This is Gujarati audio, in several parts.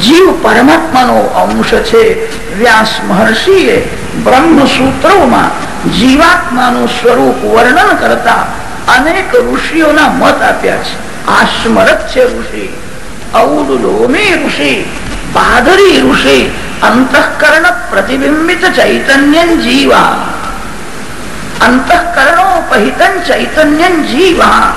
જીવ પરમાત્માનો અંશ છે. વ્યાસ મહર્ષિએ બ્રહ્મસૂત્રોમાં જીવાત્માનું સ્વરૂપ વર્ણન કરતા અનેક ઋષિઓના મત આપ્યા છે. આસ્મરત છે ઋષિ. પાદરી ઋષિ, અંતઃકરણ પ્રતિબિંબિત ચૈતન્ય જીવા અંતઃકરણોપહિત ચૈતન્ય જીવા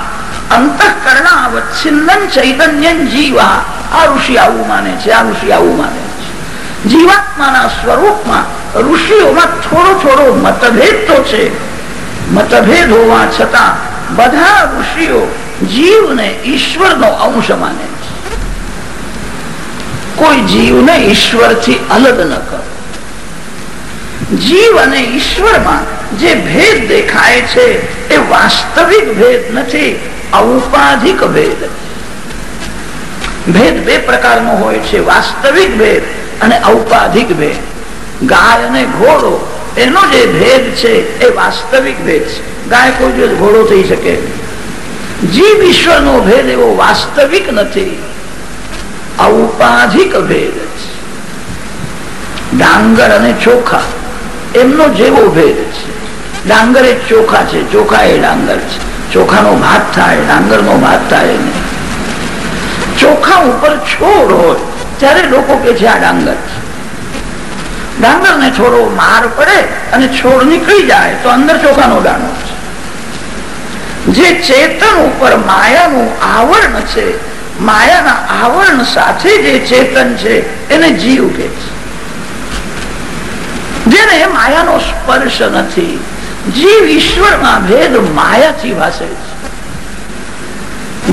અંતઃકરણાવચ્છિન્ન ચૈતન્ય જીવા આ ઋષિ આવું માને છે આ ઋષિ આવું માને છે. જીવાત્માના સ્વરૂપમાં ઋષિઓમાં થોડો થોડો મતભેદ તો છે. મતભેદ હોવા છતાં બધા ઋષિઓ જીવને ઈશ્વરનો અંશ માને છે. કોઈ જીવને ઈશ્વરથી અલગ ન કરો. જીવ અને ઈશ્વરમાં જે ભેદ દેખાય છે, એ વાસ્તવિક ભેદ નથી, ઔપાધિક ભેદ ભેદ બે પ્રકારનો હોય છે. વાસ્તવિક ભેદ અને ઔપાધિક ભેદ. ગાય અને ઘોડો, એનો જે ભેદ છે એ વાસ્તવિક ભેદ છે. ગાય કોઈ દિવસ ઘોડો થઈ શકે. જીવ ઈશ્વર નો ભેદ એવો વાસ્તવિક નથી. ઔપાધિક ભેદ ડાંગર અને ચોખા, એમનો જેવો ભેદ છે. ડાંગર એ ચોખા છે. ચોખા એ ડાંગર છે. ચોખાનો ભાત થાય ડાંગર નો ભાત થાય નહીં ચોખા ઉપર છોડ હોય, ત્યારે લોકો કે છે, આ ડાંગર ડાંગર ને છોડો માર પડે અને છોડ નીકળી જાય, તો અંદર ચોખાનો દાણો જે ચેતન ઉપર માયાનું આવરણ છે, માયાના આવરણ સાથે જે ચેતન છે, એને જીવ કે છે. જેને માયાનો સ્પર્શ નથી, જીવ ઈશ્વરમાં ભેદ માયાથી વાસે છે.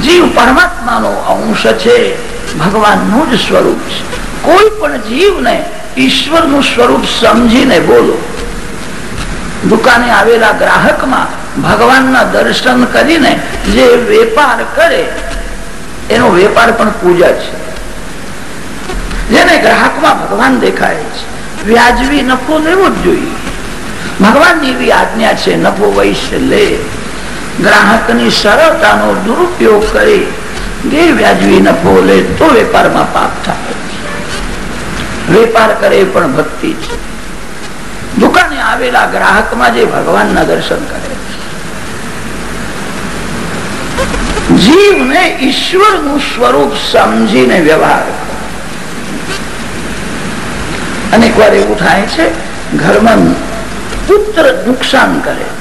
જીવ પરમાત્માનો અંશ છે. ભગવાનનું જ સ્વરૂપ છે. કોઈ પણ જીવને ઈશ્વરનું સ્વરૂપ સમજીને બોલો. દુકાને આવેલા ગ્રાહકમાં ભગવાનના દર્શન કરીને જે વેપાર કરે, એનો વેપાર પણ પૂજા છે. જેને ગ્રાહકમાં ભગવાન દેખાય છે. વ્યાજબી નફો લેવો જ જોઈએ. ભગવાનની એવી આજ્ઞા છે, નફો વૈશ્ય લે. ગ્રાહકની સરળતાનો દુરુપયોગ કરી ગેરવ્યાજબી નફો લે તો વેપારમાં પાપ થાય. વેપાર કરે પણ ભક્તિ છે. દુકાને આવેલા ગ્રાહકમાં જે ભગવાનના દર્શન કરે જીવને ઈશ્વરનું સ્વરૂપ સમજીને વ્યવહાર અનેક વાર એવું થાય છે, ઘરમાં પુત્ર નુકસાન કરે.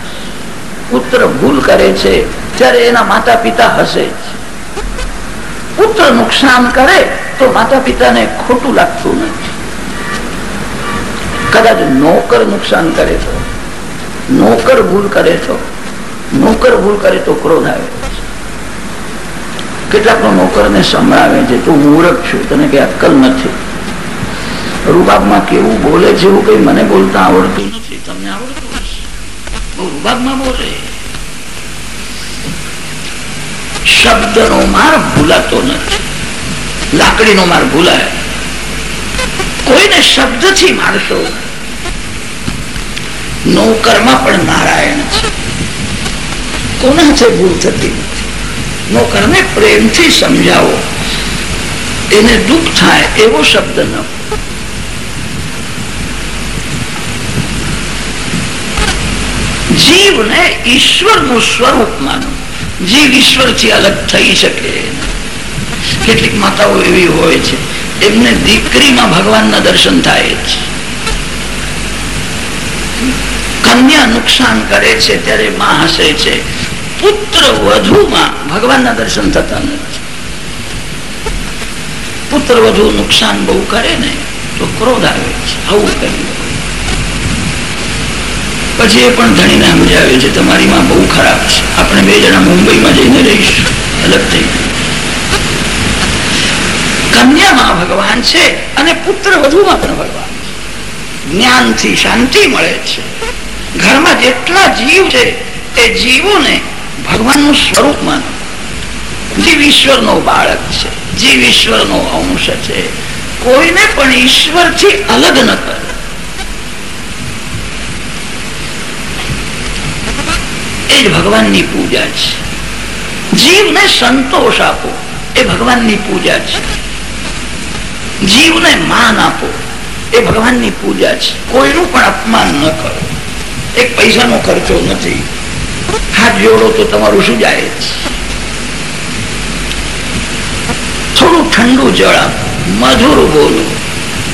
પુત્ર ભૂલ કરે છે ત્યારે એના માતા પિતા હસે પુત્ર નુકસાન કરે તો માતા પિતાને ખોટું લાગતું નથી. કદાચ નોકર નુકસાન કરે તો, નોકર ભૂલ કરે તો, નોકર ભૂલ કરે તો ક્રોધ આવે. કેટલાક નોકર ને સંભળાવે છે, તું મૂર્ખ છું, તને કઈ અક્કલ નથી. રૂબાબમાં કેવું બોલે છે, એવું કઈ મને બોલતા આવડતું નથી. તમને આવડતું હશે રૂબાબમાં બોલે. શબ્દનો માર ભૂલાતો નથી. લાકડીનો માર ભૂલાય. કોઈને શબ્દથી મારશો? નોકરમાં પણ નારાયણ છે. કોનાથી ભૂલ થતી નોકરને પ્રેમથી સમજાવો. એને દુઃખ થાય એવો શબ્દ ન જીવને ઈશ્વરનું સ્વરૂપ માનો. જીવ ઈશ્વરથી અલગ થઈ શકે. કેટલીક માતાઓ એવી હોય છે, એમને દીકરીમાં ભગવાનના દર્શન થાય છે કન્યા નુકસાન કરે છે, ત્યારે માં હસે છે. પુત્ર વધુમાં ભગવાનના દર્શન થતા નથી. પુત્ર વધુ નુકસાન બહુ કરે ને, તો ક્રોધ આવે છે. આવું કર્યું પછી એ પણ ધણીને સમજાવે છે, તમારી માં બહુ ખરાબ છે. આપણે બે જણા મુંબઈમાં જઈને રહીશું. અલગ થઈ કન્યામાં ભગવાન છે અને પુત્ર વધુમાં પણ ભગવાન જ્ઞાનથી શાંતિ મળે છે. ઘરમાં જેટલા જીવ છે એ જીવોને ભગવાનનું સ્વરૂપ માનો. જીવ ઈશ્વરનો બાળક છે, જીવ ઈશ્વરનો અંશ છે. કોઈને પણ ઈશ્વરથી અલગ ન કરે. જ ભગવાનની પૂજા છે. જીવને સંતોષ આપો, એ ભગવાનની પૂજા છે. જીવને માન આપો, એ ભગવાનની પૂજા છે. કોઈનું પણ અપમાન ન કરો. એક પૈસાનો ખર્ચો નથી. હાથ જોડો તો તમારું શું જાય થોડું ઠંડુ જળ મધુર બોલો.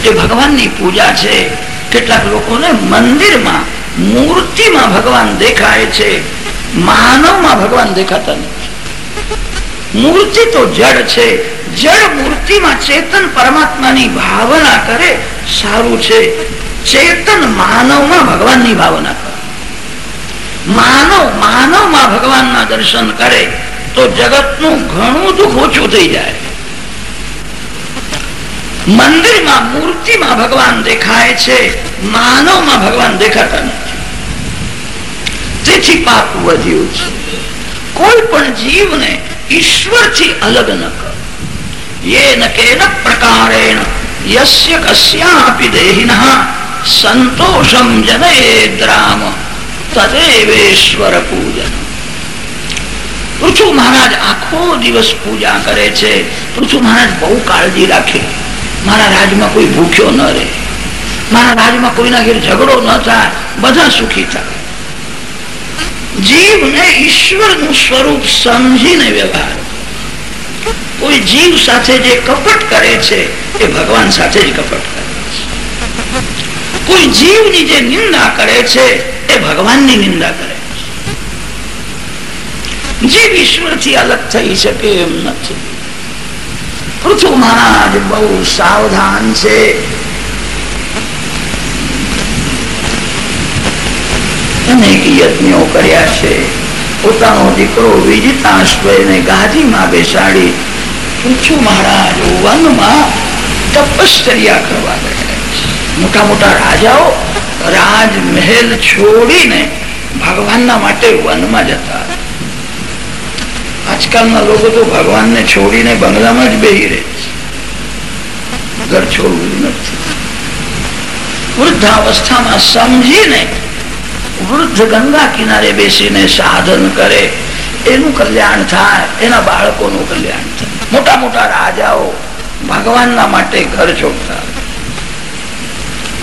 એ ભગવાનની પૂજા છે. કેટલાક લોકોને મંદિરમાં, મૂર્તિમાં ભગવાન દેખાય છે. માનવમાં ભગવાન દેખાતા નથી. મૂર્તિ તો જડ છે. જડ મૂર્તિમાં ચેતન પરમાત્માની ભાવના કરે, સારું છે. ચેતન માનવમાં ભગવાનની ભાવના કરે. માનવ માનવમાં ભગવાનના દર્શન કરે, તો જગતનું ઘણું દુઃખ ઓછું થઈ જાય. મંદિરમાં મૂર્તિમાં ભગવાન દેખાય છે, માનવમાં ભગવાન દેખાતા નથી. તેથી પાપ વધ્યું છે. કોઈ પણ જીવને ઈશ્વરથી અલગ ન આખો દિવસ પૂજા કરે છે. બહુ કાળજી રાખે. મારા રાજમાં કોઈ ભૂખ્યો ન રહે. મારા રાજમાં કોઈના ઘેર ઝઘડો ન થાય. બધા સુખી થાય. જીવને ઈશ્વરનું સ્વરૂપ સમજીને વ્યવહાર. કોઈ જીવ સાથે જે કપટ કરે છે, એ ભગવાન સાથે જ કપટ કરે કોઈ જીવની જે નિંદા કરે છે, એ ભગવાનની નિંદા કરે છે. જીવ ઈશ્વરથી અલગ થઈ શકે એમ નથી. પૃથુ મહારાજ બહુ સાવધાન છે. અનેક યજ્ઞો કર્યા છે. પોતાનો દીકરો વિજિતાશ્વયને ગાદીમાં બેસાડી પૂછ્યું મહારાજ, વનમાં તપશ્ચર્યા કરવા ગયા મોટા મોટા રાજાઓ રાજમહેલ છોડીને ભગવાનના માટે વનમાં જતા. આજકાલના લોકો તો ભગવાનને છોડીને બંગલામાં જ બેહી રહે ઘર છોડવું નથી. વૃદ્ધાવસ્થામાં સમજીને વૃદ્ધ ગંગા કિનારે બેસીને સાધન કરે, એનું કલ્યાણ થાય, એના બાળકોનું કલ્યાણ થાય. મોટા મોટા રાજાઓ ભગવાનના માટે ઘર છોડતા.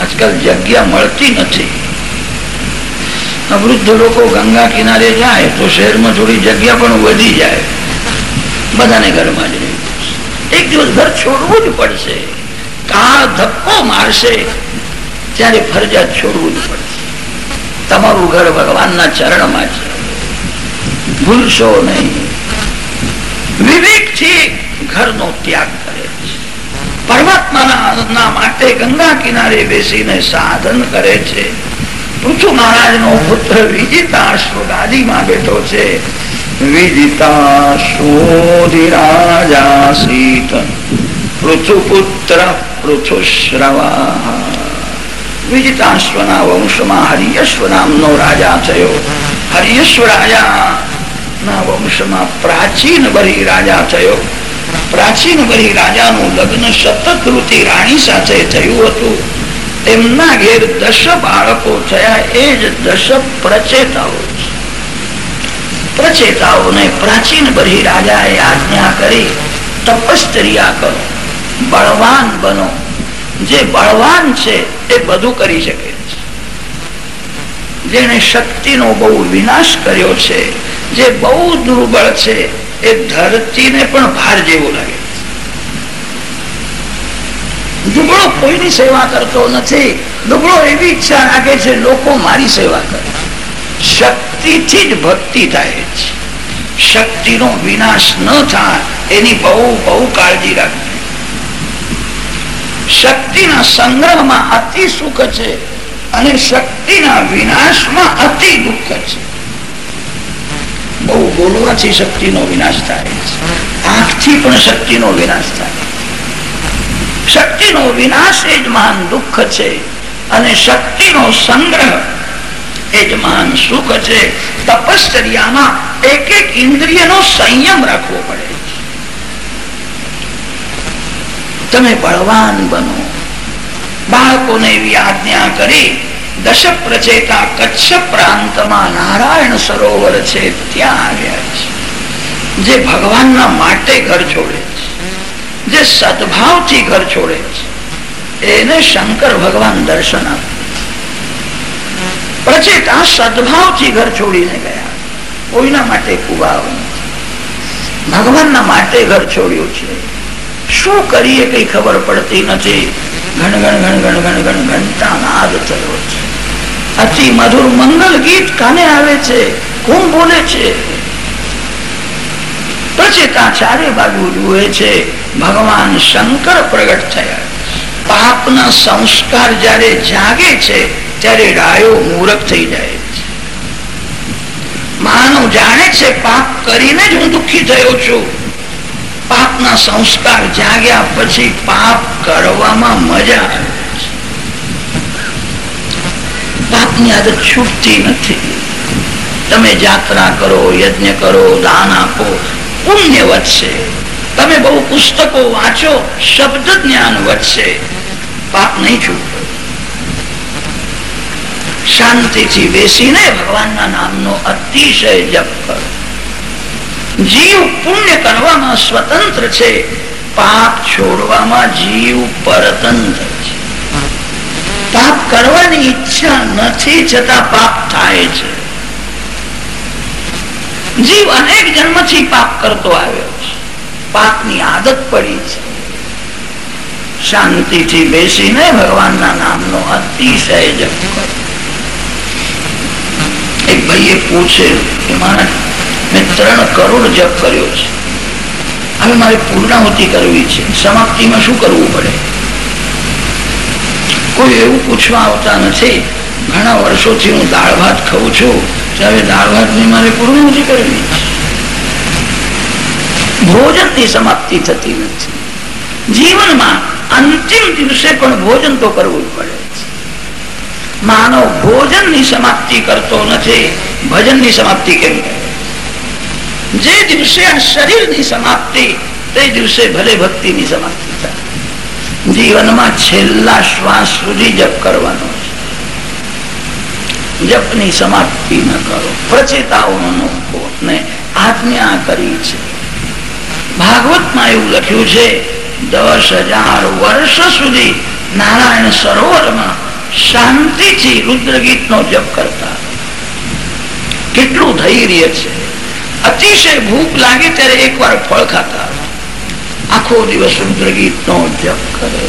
આજકાલ જગ્યા મળતી નથી. વૃદ્ધ લોકો ગંગા કિનારે જાય તો શહેરમાં થોડી જગ્યા પણ વધી જાય. બધાને ઘરમાં જ એક દિવસ ઘર છોડવું જ પડશે. કાળ ધક્કો મારશે. ત્યારે ફરજિયાત છોડવું જ પડશે. તમારું ઘર ભગવાનના ચરણમાં છે. ભૂલશો નહીં. વિવેકથી ઘરનો ત્યાગ કરે છે. પરમાત્માના માટે ગંગા કિનારે બેસીને સાધન કરે છે. પૃથુ મહારાજ નો પુત્ર વિજિતાશ્વ ગાદીમાં બેઠો છે. વિજિતાશ્વોધિરાજાસીત પૃથુપુત્ર પૃથુશ્રવા વિજિતાશ્વના વંશમાં હરિયશ્વ નામનો રાજા થયો હરિયશ્વ રાજા ના વંશમાં પ્રાચીન બરી રાજા થયો પ્રાચીન બરી રાજાનું લગ્ન શતકૃતિ રાણી સાથે થયું હતું તેમના ઘેર દશ બાળકો થયા, એ જ દશ પ્રચેતાઓ. પ્રચેતાઓને પ્રાચીન બરી રાજાએ આજ્ઞા કરી તપશ્ચર્યા કરો, બળવાન બનો. જે બળવાન છે, એ બધું કરી શકે છે. જેને શક્તિનો બહુ વિનાશ કર્યો છે, જે બહુ દુર્બળ છે, એ ધરતીને પણ ભાર જેવું લાગે દુબળો કોઈની સેવા કરતો નથી. દુબળો એવી ઈચ્છા રાખે છે, લોકો મારી સેવા કરે. શક્તિથી જ ભક્તિ થાય છે. શક્તિનો વિનાશ ન થાય, એની બહુ બહુ કાળજી રાખવી શક્તિના સંગ્રહમાં અતિ સુખ છે અને શક્તિના વિનાશમાં અતિ દુઃખ છે. બહુ બોલવાથી શક્તિનો વિનાશ થાય આંખથી પણ શક્તિનો વિનાશ થાય શક્તિનો વિનાશ એ જ મહાન દુઃખ છે અને શક્તિનો સંગ્રહ એ જ મહાન સુખ છે. તપશ્ચર્યામાં એક એક ઇન્દ્રિયનો સંયમ રાખવો પડે તમે બળવાન બનો. બાળકોને આજ્ઞા કરી દશ પ્રચેતા કચ્છ પ્રાંતમાં નારાયણ સરોવર છે, ત્યાં આવ્યા છે. જે ભગવાનના માટે ઘર છોડે છે, જે સદભાવથી ઘર છોડે છે, એને શંકર ભગવાન દર્શન આપે. પ્રચેતા સદભાવથી ઘર છોડીને ગયા. કોઈના માટે કુવાવ ભગવાનના માટે ઘર છોડ્યું છે. શું કરીએ કઈ ખબર પડતી નથી. ઘણ ઘણ ઘણ ઘણ ઘણ ઘણ ઘંટા નાદ થયો છે. અતિ મધુર મંગલ ગીત કાને આવે છે? કોણ બોલે છે? પ્રચેતા ચારે બાજુ જુએ છે, ભગવાન શંકર પ્રગટ થયા. પાપના સંસ્કાર જયારે જાગે છે, ત્યારે રાયો મૂરખ થઈ જાય છે. માનવ જાણે છે, પાપ કરીને જ હું દુઃખી થયો છું. પાપના સંસ્કાર જાગ્યા પછી પાપ કરવામાં મજા આવે. પાપની આદત છૂટતી નથી. તમે જાત્રા કરો, યજ્ઞ કરો, દાન આપો, પુણ્ય વધશે. તમે બહુ પુસ્તકો વાંચો, શબ્દ જ્ઞાન વધશે. પાપ નહીં છૂટતો. શાંતિથી બેસીને ભગવાનના નામનો અતિશય જપ કરો. જીવ પુણ્ય કરવામાં સ્વતંત્ર છે, પાપ છોડવામાં જીવ પરતંત્ર છે. પાપ કરવાની ઈચ્છા નથી, છતાં પાપ થાય છે. જીવ અનેક જન્મથી પાપ કરતો આવ્યો છે. પાપની આદત પડી છે. શાંતિથી બેસીને ભગવાનના નામનો અતિશય જપ કરો. એક ભાઈએ પૂછે કે મારા મેં ત્રણ કરોડ જપ કર્યો છે. હવે મારે પૂર્ણાહુતિ કરવી છે. સમાપ્તિમાં શું કરવું પડે? કોઈ એવું પૂછવા આવતા નથી. ઘણા વર્ષોથી હું દાળ ભાત ખાઉં છું. ત્યારે દાળ ભાતની મારે પૂર્ણાહુતિ કરવી ભોજનની સમાપ્તિ થતી નથી. જીવનમાં અંતિમ દિવસે પણ ભોજન તો કરવું જ પડે માનવ ભોજનની સમાપ્તિ કરતો નથી. ભજનની સમાપ્તિ કેમ કરે? જે દિવસે આ શરીરની સમાપ્તિ, તે દિવસે ભલે ભક્તિની સમાપ્તિ થાય. જીવનમાં છેલ્લા શ્વાસ સુધી જપ કરવાનો જપની સમાપ્તિ ન કરો, પ્રચેતાઓનો આજ્ઞા કરી છે. ભાગવતમાં એવું લખ્યું છે, દસ હજાર વર્ષ સુધી નારાયણ સરોવરમાં શાંતિથી રુદ્રગીતનો જપ કરતા. કેટલું ધૈર્ય છે. અતિશય ભૂખ લાગે ત્યારે એકવાર ફળ ખાતા. આખો દિવસ રુદ્રગીત નો જપ કરે.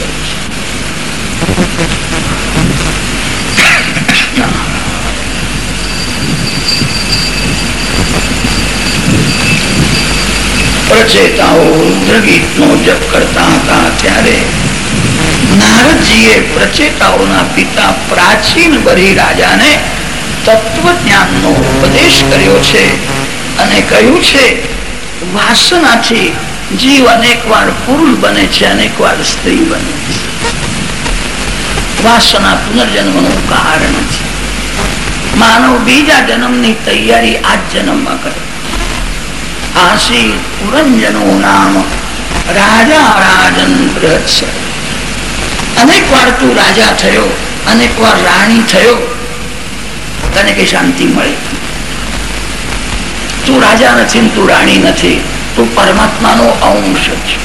જપ કરતા હતા ત્યારે નારદજીએ પ્રચેતાઓના પિતા પ્રાચીન બરી રાજાને તત્વ જ્ઞાનનો ઉપદેશ કર્યો છે. અને કહ્યું છે, વાસનાથી જીવ અનેક વાર પુરુષ બને છે અનેક વાર સ્ત્રી બને છે. વાસના પુનર્જન્મનું કારણ છે. માનવ બીજા જન્મની તૈયારી આ જન્મમાં કરે. આસી પુરંજનું નામ રાજા રાજન અનેક વાર તું રાજા થયો અનેક વાર રાણી થયો, તને કઈ શાંતિ મળે? તું રાજા નથી તું રાણી નથી, તું પરમાત્માનો અંશ છે.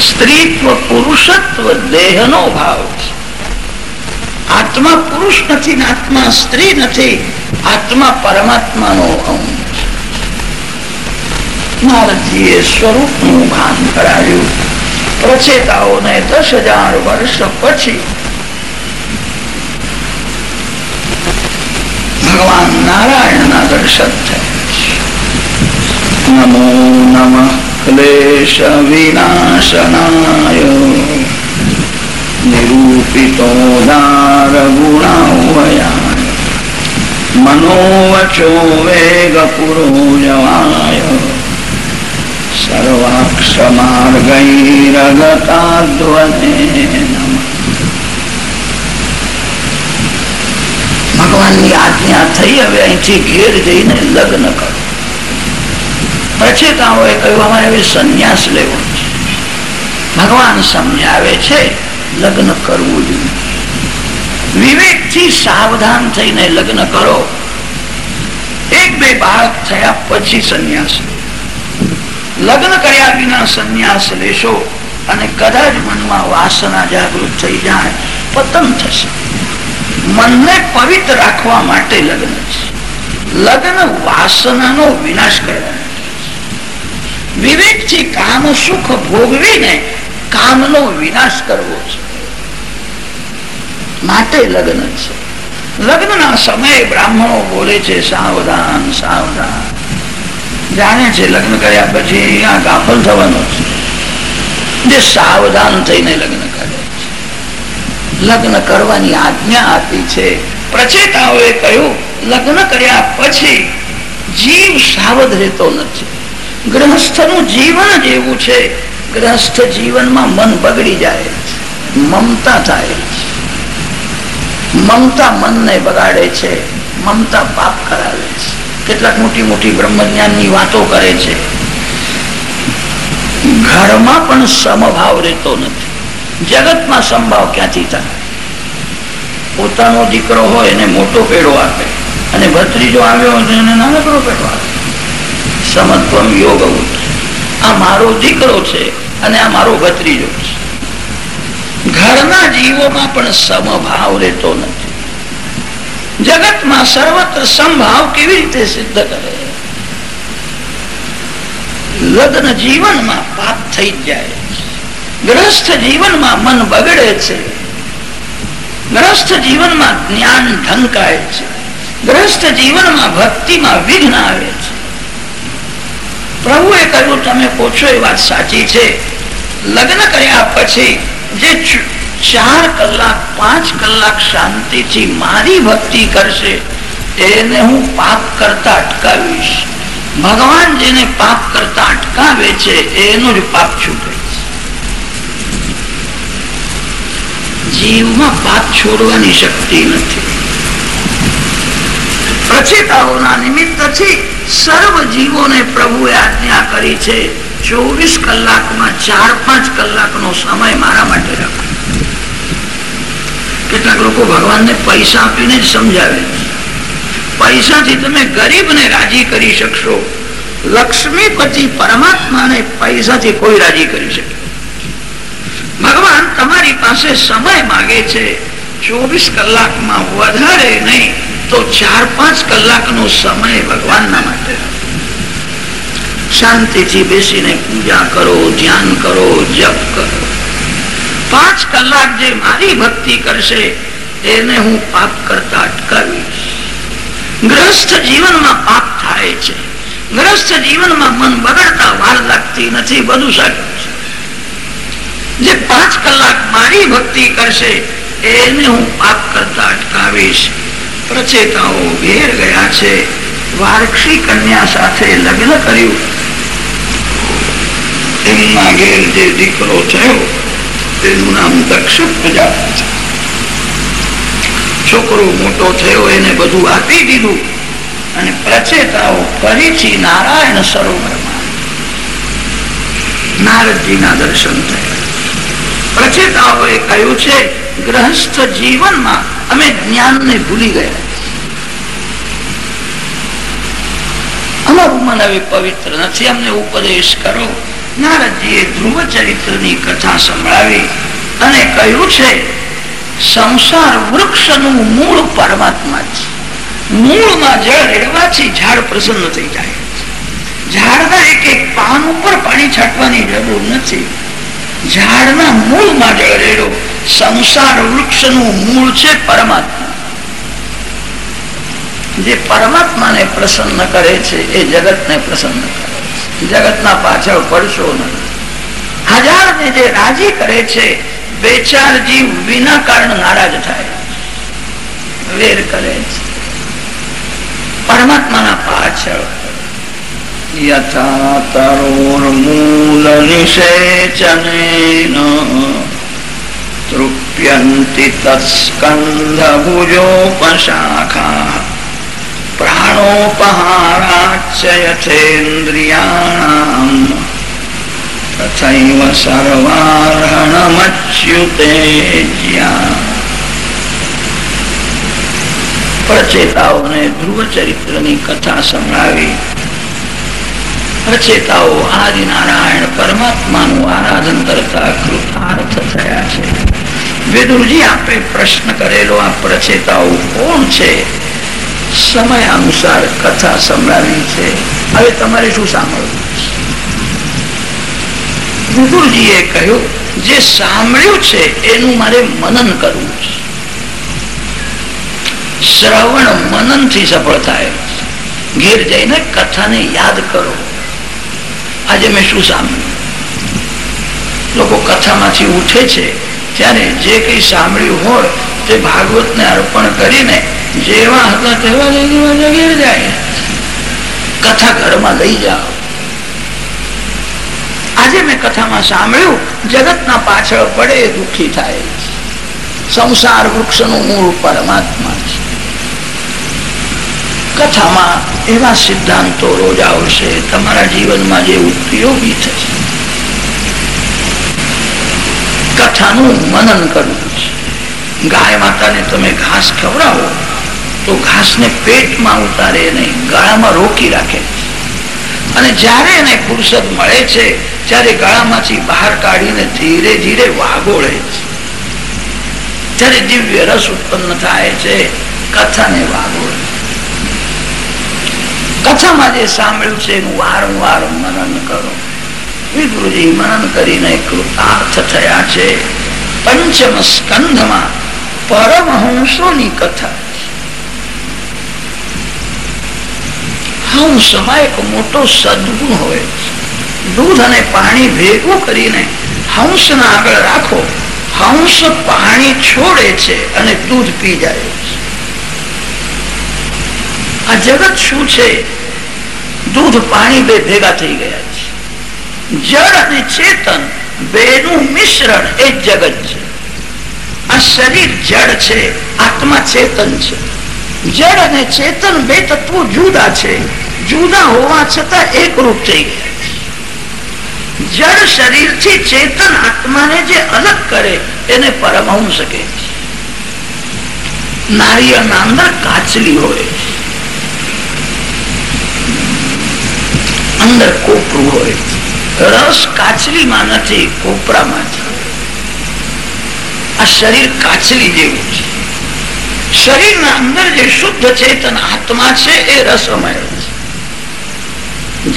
સ્ત્રીત્વ પુરુષત્વ દેહનો ભાવ છે. આત્મા પુરુષ નથી ને આત્મા સ્ત્રી નથી, આત્મા પરમાત્માનો અંશ નારદજીએ સ્વરૂપનું ભાન કરાવ્યું. પ્રચેતાઓને દસ હજાર વર્ષ પછી ભગવાન નારાયણના દર્શન થયા. નમો નમ ક્લેશ વિનાશનાય. નિરૂપિતો દાર ગુણાવયાય. મનોવચો વેગ પુરોજવાય. સર્વાક્ષમાર્ગૈરગતાધ્વને ભગવાનની આજ્ઞા થઈ, હવે અહીંથી ઘેર જઈને લગ્ન કરો. પછી પ્રચેતાઓએ કહ્યું, અમારે હવે સંન્યાસ લેવો છે. ભગવાન સમજાવે છે, લગ્ન કરવું જોઈએ વિવેકથી સાવધાન થઈને લગ્ન કરો. એક બે બાળક થયા પછી સંન્યાસ લગ્ન કર્યા વિના સંન્યાસ લેશો અને કદાચ મનમાં વાસના જાગૃત થઈ જાય, પતન થશે. મનને પવિત્ર રાખવા માટે લગ્ન છે. લગ્ન વાસનાનો વિનાશ કરવા વિવેકથી કામ સુખ ભોગવીને કામનો વિનાશ કરવો છે. માટે લગ્ન છે. લગ્નના સમયે બ્રાહ્મણો બોલે છે, સાવધાન સાવધાન. જાણે છે, લગ્ન કર્યા પછી આ ગાફલ થવાનો છે. જે સાવધાન થઈને લગ્ન લગ્ન કરવાની આજ્ઞા આપી છે. પ્રચેતાઓએ કહ્યું, લગ્ન કર્યા પછી જીવ સાવધ રહેતો નથી. ગ્રહસ્થનું જીવન જ એવું છે. ગ્રહસ્થ જીવનમાં મન બગડી જાય મમતા થાય મમતા મનને બગાડે છે. મમતા પાપ કરાવે છે. કેટલાક મોટી મોટી બ્રહ્મજ્ઞાનની વાતો કરે છે. ઘરમાં પણ સમભાવ રહેતો નથી. જગતમાં સંભાવ ક્યાંથી થાય? પોતાનો દીકરો હોય એને મોટો પેડો આપે અને ભત્રીજો આવ્યો એને નાનકડો પેડો આપે. સમત્વમ યોગ આ મારો દીકરો છે અને આ મારો ભત્રીજો છે. ઘરના જીવોમાં પણ સમભાવ રહેતો નથી. જગતમાં સર્વત્ર સમભાવ કેવી રીતે સિદ્ધ કરે? લગ્ન જીવનમાં પાપ થઈ જાય. ગ્રસ્થ જીવનમાં મન બગડે છે. ગ્રસ્થ જીવનમાં જ્ઞાન ઢંકાય છે. ગ્રસ્થ જીવનમાં ભક્તિમાં વિઘ્ન આવે છે. પ્રભુએ કહ્યું, તમે પૂછો એ વાત સાચી છે. લગ્ન કર્યા પછી જે ચાર કલાક, પાંચ કલાક શાંતિથી મારી ભક્તિ કરશે એને હું પાપ કરતા અટકાવીશ. ભગવાન જેને પાપ કરતા અટકાવે છે, એનું જ પાપ છૂટે. જીવમાં પાપ છોડવાની શક્તિ નથી. પ્રચેતાઓના નિમિત્તથી સર્વ જીવોને પ્રભુએ આજ્ઞા કરી છે, ચોવીસ કલાકમાં ચાર પાંચ કલાકનો સમય મારા માટે રાખો. કેટલાક લોકો ભગવાનને પૈસા આપીને જ સમજાવે પૈસાથી તમે ગરીબને રાજી કરી શકશો. લક્ષ્મીપતિ પરમાત્માને પૈસાથી કોઈ રાજી કરી શકે ભગવાન તમારી પાસે સમય માગે છે. ચોવીસ કલાકમાં વધારે નહીં, તો ચાર પાંચ કલાકનો સમય ભગવાનના માટે. શાંતિથી બેસીને પૂજા કરો, ધ્યાન કરો, જપ કરો. પાંચ કલાક જે મારી ભક્તિ કરશે, એને હું પાપ કરતા અટકાવીશ. ગ્રસ્થ જીવનમાં પાપ થાય છે. ગ્રસ્થ જીવનમાં મન બગડતા વાર લાગતી નથી, બધું સારું. જે પાંચ કલાક મારી ભક્તિ કરશે એને હું પાપ કરતા અટકાવીશ. પ્રચેતાઓ ઘેર ગયા છે. વાર્ષિક કન્યા સાથે લગ્ન કર્યું. એમના ઘેર જે દીકરો થયો, તેનું નામ દક્ષ પ્રજાપતિ છોકરો મોટો થયો, એને બધું આપી દીધું અને પ્રચેતાઓ ફરીથી નારાયણ સરોવરમાં નારદજીના દર્શન થયા. પ્રચેતાઓએ કહ્યું છે, ગ્રહસ્થ જીવનમાં અમે જ્ઞાનને ભૂલી ગયા. અમારું મન હવે પવિત્ર નથી. અમને ઉપદેશ કરો. નારદજીએ ધ્રુવ ચરિત્રની કથા સંભળાવી અને કહ્યું છે, સંસાર વૃક્ષનું મૂળ પરમાત્મા છે. મૂળમાં જળ રેડવાથી ઝાડ પ્રસન્ન થઈ જાય ઝાડના એક એક પાન ઉપર પાણી છાંટવાની જરૂર નથી. ઝાડના મૂળમાં રેડો સંસાર વૃક્ષનું મૂળ છે પરમાત્મા. જે પરમાત્માને પ્રસન્ન કરે છે, એ જગતને પ્રસન્ન કરે છે. જગતના પાછળ પડશો નહીં. હજારને જે રાજી કરે છે, બે ચાર જીવ વિના કારણ નારાજ થાય વેર કરે છે. પરમાત્માના પાછળ યથા તરોર્મૂલ નિષેચનેન તૃપ્યંતિ તત્સ્કંધ ભુજોપશાખા પ્રાણોપહારાચ યથેન્દ્રિયાણામ પ્રચેતાઓને ધ્રુવ ચરિત્રની કથા સંભળાવી રચેતાઓ આદિનારાયણ પરમાત્માનું આરાધન કરતા કૃતાર્થ થયા છે. વિદુરજી આપણે પ્રશ્ન કરેલો, આ પ્રચેતાઓ કોણ છે? સમય અનુસાર કથા સંભળાવી છે. હવે તમારે શું સાંભળવું? વિદુરજીએ કહ્યું, જે સાંભળ્યું છે એનું મારે મનન કરવું છે. શ્રવણ મનનથી સફળ થાય. ઘેર જઈને કથાને યાદ કરો. આજે મેં શું સાંભળ્યું? લોકો કથામાંથી ઉઠે છે. ત્યારે જે કઈ સાંભળ્યું હોય તે ભાગવતને અર્પણ કરીને જેવા હતા તેવા ઘેર જાય. કથા ઘરમાં લઈ જાઓ. આજે મેં કથામાં સાંભળ્યું, જગતના પાછળ પડે દુઃખી થાય. સંસાર વૃક્ષનું મૂળ પરમાત્મા છે. કથામાં એવા સિદ્ધાંતો રોજ આવશે, તમારા જીવનમાં જે ઉપયોગી થશે. કથાનું મનન કરવું ગાય માતાને તમે ઘાસ ખવડાવો, તો ઘાસને પેટમાં ઉતારે નહીં ગળામાં રોકી રાખે. અને જ્યારે એને ફુરસદ મળે છે, ત્યારે ગળામાંથી બહાર કાઢીને ધીરે ધીરે વાગોળે છે. ત્યારે દિવ્ય રસ ઉત્પન્ન થાય છે, કથાને વાગોળે કથામાં જે સાંભળ્યું છે એનું વારંવાર મનન કરો. વિદુરજી મનન કરીને કૃતાર્થ થયા છે. પંચમ સ્કંધમાં પરમહંસોની કથા. દૂધ અને પાણી ભેગું કરીને હંસના આગળ રાખો. હંસ પાણી છોડે છે અને દૂધ પી જાય આ જગત શું છે? દૂધ પાણી બે ભેગા થઈ ગયા છે. જળ અને ચેતન બેનું મિશ્રણ એ જગત છે. આ શરીર જળ છે, આત્મા ચેતન છે. જળ અને ચેતન બે તત્વો જુદા છે. જુદા હોવા છતાં એકરૂપ થઈ ગયા જળ શરીરથી ચેતન આત્માને જે અલગ કરે એને પરમહંસ કહે છે. નારિયેળના અંદર કાચલી હોય અંદર કોપરું હોય. રસ કાચલીમાં નથી, કોપરામાં છે આ શરીર કાચલી જેવું છે. શરીરના અંદર જે શુદ્ધ ચેતન આત્મા છે, એ રસમય છે.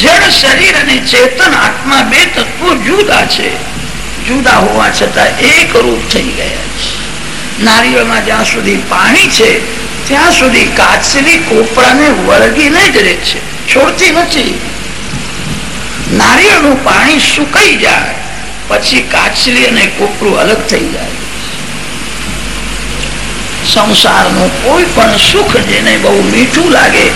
જળ શરીર અને ચેતન આત્મા બે તત્વો જુદા છે. જુદા હોવા છતાં એક રૂપ થઈ ગયા છે. નારિયેળમાં જ્યાં સુધી પાણી છે, ત્યાં સુધી કાચલી કોપરાને વળગીને જ રહે છે. છોડતી નથી. નારિયેળનું પાણી સુકાઈ જાય, પછી કાચલી અને કોપરું અલગ થઈ જાય. સંસારનું કોઈ પણ સુખ જેને બહુ મીઠું લાગે,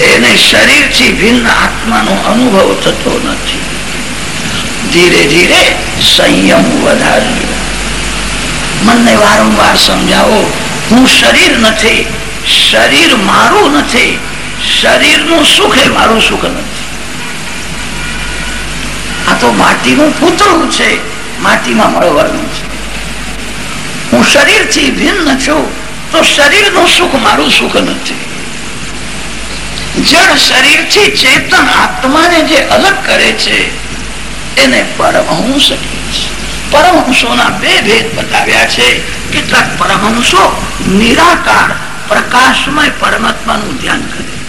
એને શરીરથી ભિન્ન આત્માનો અનુભવ થતો નથી. ધીરે ધીરે સંયમ વધારજો મનને વારંવાર સમજાવો, હું શરીર નથી, શરીર મારું નથી, શરીરનું સુખ એ મારું સુખ નથી. આ તો માટીનું પૂતળું છે. માટીમાં મળવાનું છે. હું શરીરથી ભિન્ન છું, તો શરીરનું સુખ મારું સુખ નથી. જળ શરીરથી ચેતન આત્માને જે અલગ કરે છે, એને પરમહંસ કહે છે. પરમહંસોના બે ભેદ બતાવ્યા છે. કેટલાક પરમહંસો નિરાકાર, પ્રકાશમય પરમાત્માનું ધ્યાન કરે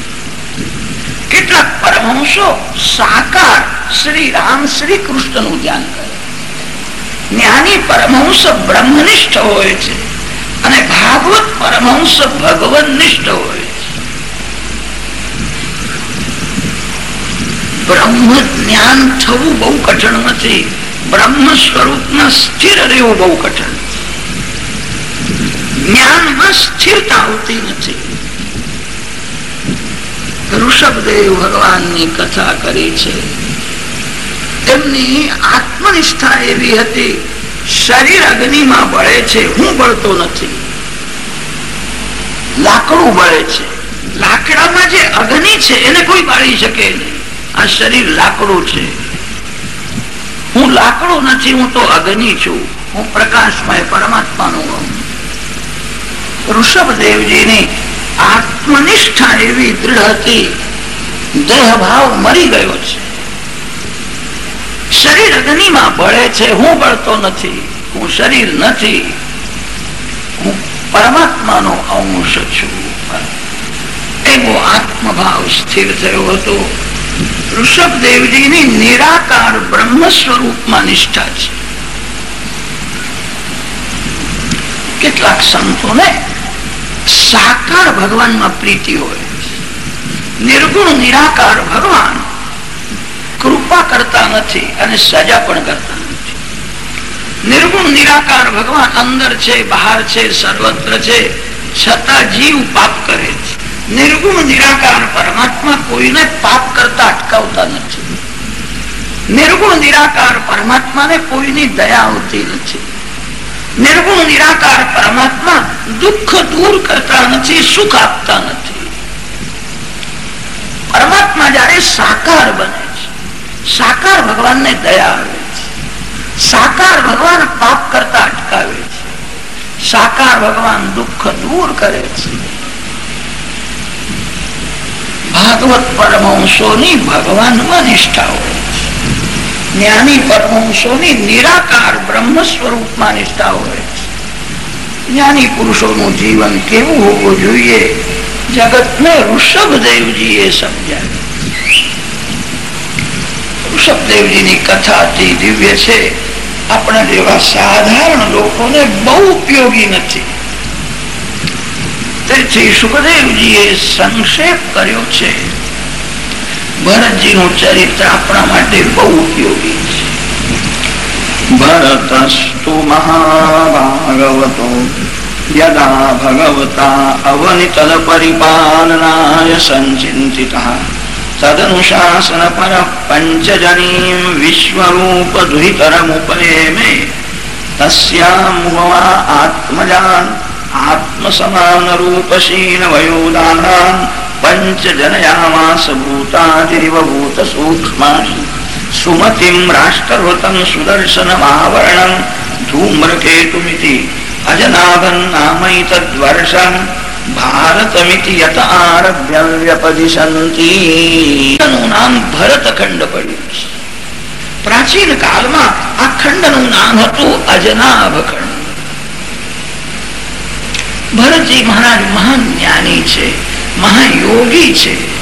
કેટલાક પરમહંસો સાકાર શ્રી રામ શ્રી કૃષ્ણનું ધ્યાન કરે. જ્ઞાની પરમહંસ બ્રહ્મનિષ્ઠ હોય છે અને ભાગવત પરમહંસ ભગવન નિષ્ઠ હોય છે. બ્રહ્મ જ્ઞાન થવું બહુ કઠણ નથી. બ્રહ્મ સ્વરૂપમાં સ્થિર રહેવું બહુ કઠણ. જ્ઞાનમાં સ્થિરતા આવતી નથી. ઋષભદેવ ભગવાનની કથા કરી છે. એમની આત્મનિષ્ઠા એવી હતી, શરીર અગ્નિમાં બળે છે, હું બળતો નથી. લાકડું બળે છે. લાકડામાં જે અગ્નિ છે, એને કોઈ બાળી શકે નહીં. આ શરીર લાકડું છે. હું લાકડું નથી, હું તો અગ્નિ છું. હું પ્રકાશમય પરમાત્માનું ઋષભદેવજીની આત્મનિષ્ઠા એવી દૃઢ હતી. દેહ મરી ગયો છે. શરીર અગ્નિમાં બળે છે. હું બળતો નથી. હું શરીર નથી. હું પરમાત્માનો અંશ છું. એવો આત્મભાવ સ્થિર થયો હતો. ઋષભદેવજીની નિરાકાર બ્રહ્મ સ્વરૂપમાં નિષ્ઠા છે. કેટલાક સંતોને સાકાર ભગવાનમાં પ્રીતિ હોય. નિર્ગુણ, નિરાકાર ભગવાન કૃપા કરતા નથી અને સજા પણ કરતા નિર્ગુણ, નિરાકાર ભગવાન અંદર છે, બહાર છે, સર્વત્ર છે, છતાં જીવ પાપ કરે છે. નિર્ગુણ, નિરાકાર પરમાત્મા કોઈને પાપ કરતા અટકાવતા નથી. નિર્ગુણ, નિરાકાર પરમાત્માને કોઈની દયા આવતી નથી. નિર્ગુણ, નિરાકાર પરમાત્મા દુઃખ દૂર કરતા નથી, સુખ આપતા નથી. પરમાત્મા જયારે સાકાર બને છે, સાકાર ભગવાનને દયા આવે છે, સાકાર ભગવાન પાપ કરતા અટકાવે છે, સાકાર ભગવાન દુઃખ દૂર કરે છે. ભાગવત પરમંશોની ભગવાનમાં નિષ્ઠા હોય જ્ઞાની પરમંશોની નિરાકાર બ્રહ્મ સ્વરૂપમાં નિષ્ઠા હોય. જ્ઞાની પુરુષોનું જીવન કેવું હોવું જોઈએ? જગતને ઋષભદેવજીએ સમજાવ્યું. ઋષભદેવજીની કથા અતિ દિવ્ય છે. આપણા જેવા સાધારણ લોકોને બહુ ઉપયોગી નથી. તેથી સુખદેવજીએ સંક્ષેપ કર્યો છે. ભરતજીનું ચરિત્ર આપણા માટે બહુ ઉપયોગી છે. ભરતસ્તુ મહાભાગવતો, યદા ભગવતા અવનિતદ પરિપાલનાય સંચિંતિતા. તદનુશાસન પર પંચજની વિશ્વરૂપ દુહિતરમુપરેમે તસ્યામ આત્મજાન, આત્મસમાન રૂપશીલ પંચજનયામાસ ભૂતાદિવ ભૂત સૂક્ષ્માશી સુમતિમ રાષ્ટ્રવતમ સુદર્શનમાવરણમ ધૂમ્રકેતુમિતિ અજનાભન નામૈતદ્વર્ષમ ભારતમિતિ યત આરભ્ય વ્યપદિશંતી નામ ભરતખંડ પડ્યું છે પ્રાચીન કાળમાં આ ખંડનું નામ હતું અજનાભ ખંડ ભરતજી મહારાજ મહાન જ્ઞાની છે મહાયોગી છે.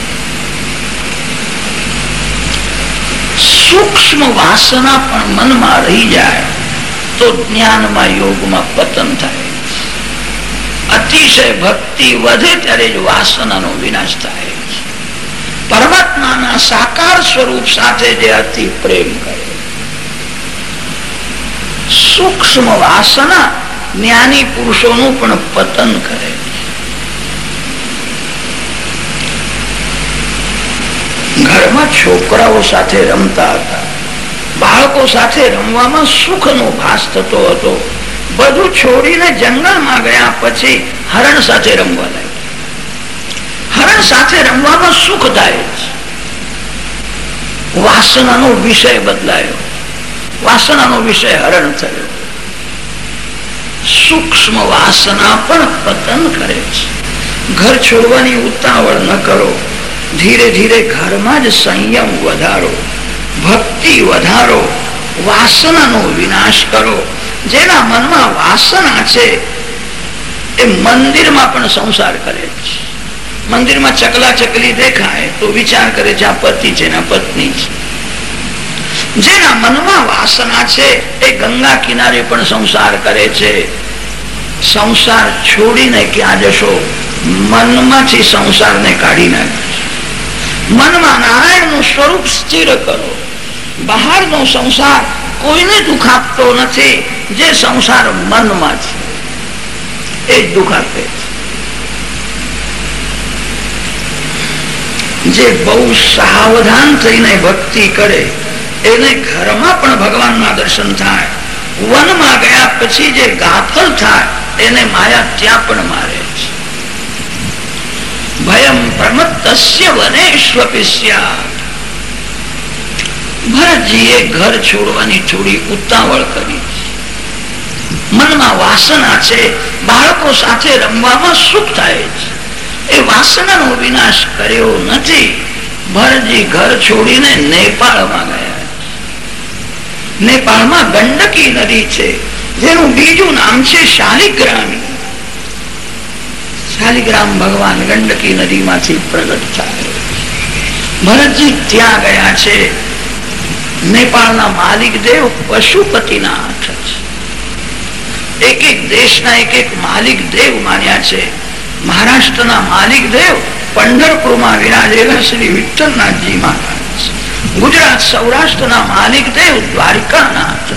સૂક્ષ્મ વાસના પણ મનમાં રહી જાય તો જ્ઞાનમાં યોગમાં પતન થાય. અતિશય ભક્તિ વધે ત્યારે જ વાસનાનો વિનાશ થાય. પરમાત્માના સાકાર સ્વરૂપ સાથે જે અતિ પ્રેમ કરે. સૂક્ષ્મ વાસના જ્ઞાની પુરુષોનું પણ પતન કરે. ઘરમાં છોકરાઓ સાથે રમતા હતા. બાળકો સાથે રમવામાં સુખનો ભાસ થતો હતો. બધું છોડીને જંગલમાં ગયા પછી હરણ સાથે રમવા લાગ્યા. હરણ સાથે રમવામાં સુખ થાય વાસનાનો વિષય બદલાયો. વાસનાનો વિષય હરણ થયો. સૂક્ષ્મ વાસના પણ પતન કરે છે. ઘર છોડવાની ઉતાવળ ન કરો. ધીરે ધીરે ઘરમાં જ સંયમ વધારો, ભક્તિ વધારો, વાસનાનો વિનાશ કરો. જેના મનમાં વાસના છે, એ મંદિરમાં પણ સંસાર કરે છે મંદિરમાં ચકલા ચકલી દેખાય તો વિચાર કરે છે આ પતિ છે પત્ની છે. જેના મનમાં વાસના છે, એ ગંગા કિનારે પણ સંસાર કરે છે. સંસાર છોડીને ક્યાં જશો? મનમાંથી સંસારને કાઢી નાખે. મનમાં નારાયણનું સ્વરૂપ સ્થિર કરો. બહારનો સંસાર કોઈને દુઃખ આપતો નથી, જે સંસાર મનમાં છે. એ જ દુઃખ આપે જે બહુ સાવધાન થઈને ભક્તિ કરે, એને ઘરમાં પણ ભગવાનના દર્શન થાય. વનમાં ગયા પછી જે ગાફલ થાય, એને માયા ત્યાં પણ મારે છે. ભયમ પ્રમત્તસ્ય વાસનાનો વિનાશ કર્યો નથી ભરતજી ઘર છોડીને નેપાળમાં ગયા નેપાળમાં ગંડકી નદી છે જેનું બીજું નામ છે શાલિગ્રામી શાલિગ્રામ ભગવાન ગંડકી નદીમાંથી પ્રગટ થાય. ભરતજી ત્યાં ગયા છે. નેપાળના માલિક દેવ પશુપતિના છે. એક એક દેશના એક એક માલિક દેવ માન્યા છે. મહારાષ્ટ્રના માલિક દેવ પંઢરપુરમાં વિરાજેલા શ્રી વિઠ્ઠલનાથજી મહારાજ ગુજરાત સૌરાષ્ટ્રના માલિક દેવ દ્વારિકાનાથ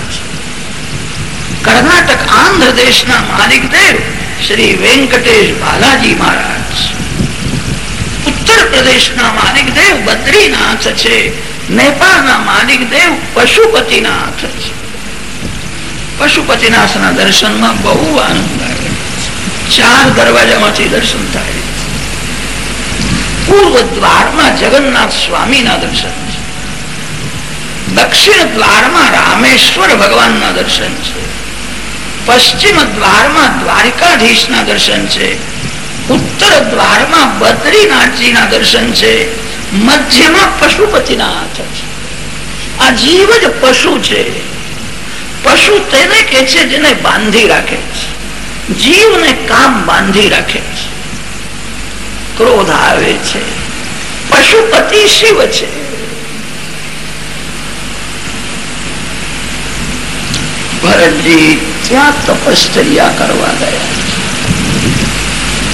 કર્ણાટક આંધ્ર દેશના માલિક દેવ શ્રી વેંકટેશ બાલાજી મહારાજ. ઉત્તર પ્રદેશના માલિક દેવ બદ્રીનાથ છે, નેપાળના માલિક દેવ પશુપતિનાથ છે. પશુપતિનાથના દર્શનમાં બહુ આનંદ આવે. ચાર દરવાજામાંથી દર્શન થાય. પૂર્વ દ્વારમાં જગન્નાથ સ્વામીના દર્શન છે. દક્ષિણ દ્વારમાં રામેશ્વર ભગવાનના દર્શન છે. પશ્ચિમ દ્વારમાં દ્વારિકાધીશના દર્શન છે. ઉત્તર દ્વારમાં બદ્રીનાથજીના દર્શન છે. મધ્યમાં પશુપતિનાથ છે. આ જીવ જ પશુ છે. પશુ તેને કે છે જેને બાંધી રાખે છે. જીવને કામ બાંધી રાખે છે. ક્રોધ આવે છે. પશુપતિ શિવ છે. ભરતજી ત્યાં તપશ્ચર્યા કરવા ગયા.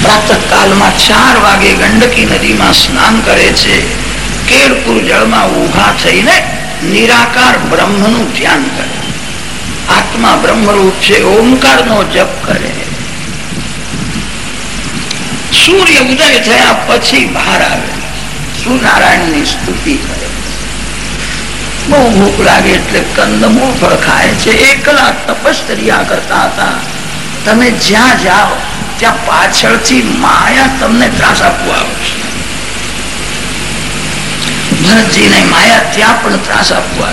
પ્રાતઃ કાલમાં ચાર વાગે ગંડકી નદીમાં સ્નાન કરે છે. કેળપુર જળમાં ઊભા થઈને નિરાકાર બ્રહ્મનું ધ્યાન કરે. આત્મા બ્રહ્મરૂપ છે ઓમકાર નો જપ કરે. સૂર્ય ઉદય થયા પછી બહાર આવે. સૂર્યનારાયણની સ્તુતિ કરે. બહુ ભૂખ લાગે એટલે કંદમૂળ ફળ ખાય છે. એકલા તપશ્ચર્યા કરતા હતા. તમે જ્યાં જાઓ, ત્યાં પાછળથી માયા તમને ત્રાસ આપવા આવશે ભરતજીને માયા ત્યાં પણ ત્રાસ આપવા